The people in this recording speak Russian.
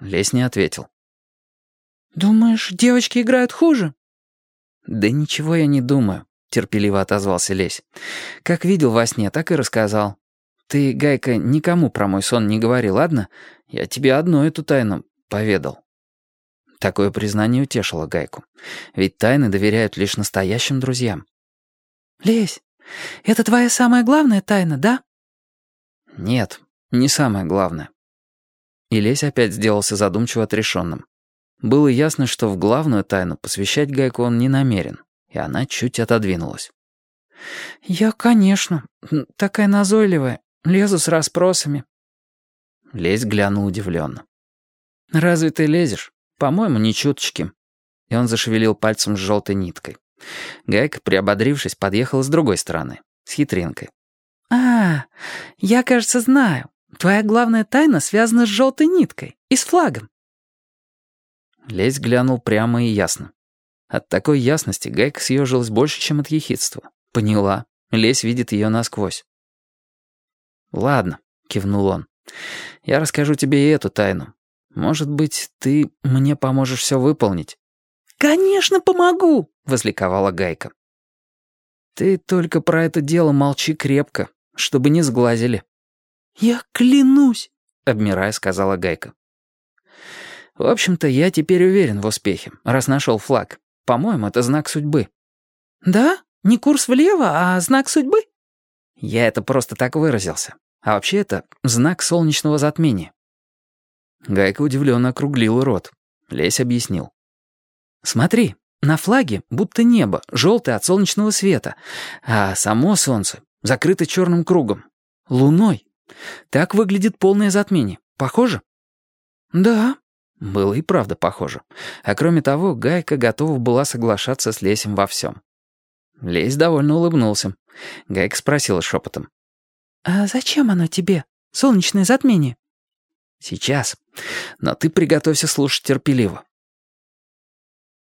Лесь не ответил. «Думаешь, девочки играют хуже?» «Да ничего я не думаю», — терпеливо отозвался Лесь. «Как видел во сне, так и рассказал. Ты, Гайка, никому про мой сон не говори, ладно? Я тебе одну эту тайну поведал». Такое признание утешило Гайку. Ведь тайны доверяют лишь настоящим друзьям. «Лесь, это твоя самая главная тайна, да?» «Нет, не самое главное». И Лесь опять сделался задумчиво отрешенным. Было ясно, что в главную тайну посвящать Гайку он не намерен, и она чуть отодвинулась. «Я, конечно, такая назойливая, лезу с расспросами». Лесь глянул удивленно. «Разве ты лезешь? По-моему, не чуточки». И он зашевелил пальцем с желтой ниткой. Гайка, приободрившись, подъехала с другой стороны, с хитринкой. «А, я, кажется, знаю. Твоя главная тайна связана с желтой ниткой и с флагом». Лесь глянул прямо и ясно. От такой ясности Гайка съежилась больше, чем от ехидства. Поняла. Лесь видит ее насквозь. «Ладно», — кивнул он. «Я расскажу тебе и эту тайну. Может быть, ты мне поможешь все выполнить?» «Конечно, помогу!» — возликовала Гайка. «Ты только про это дело молчи крепко, чтобы не сглазили». «Я клянусь», — обмирая сказала Гайка. «В общем-то, я теперь уверен в успехе, раз нашел флаг. По-моему, это знак судьбы». «Да? Не курс влево, а знак судьбы?» Я это просто так выразился. А вообще это знак солнечного затмения. Гайка удивленно округлила рот. Лесь объяснил. «Смотри, на флаге будто небо, желтое от солнечного света, а само солнце закрыто черным кругом. Луной. Так выглядит полное затмение. Похоже?» «Да», было и правда похоже. А кроме того, Гайка готова была соглашаться с Лесем во всем. Лесь довольно улыбнулся. Гайка спросила шепотом. «А зачем оно тебе, солнечное затмение?» «Сейчас. Но ты приготовься слушать терпеливо.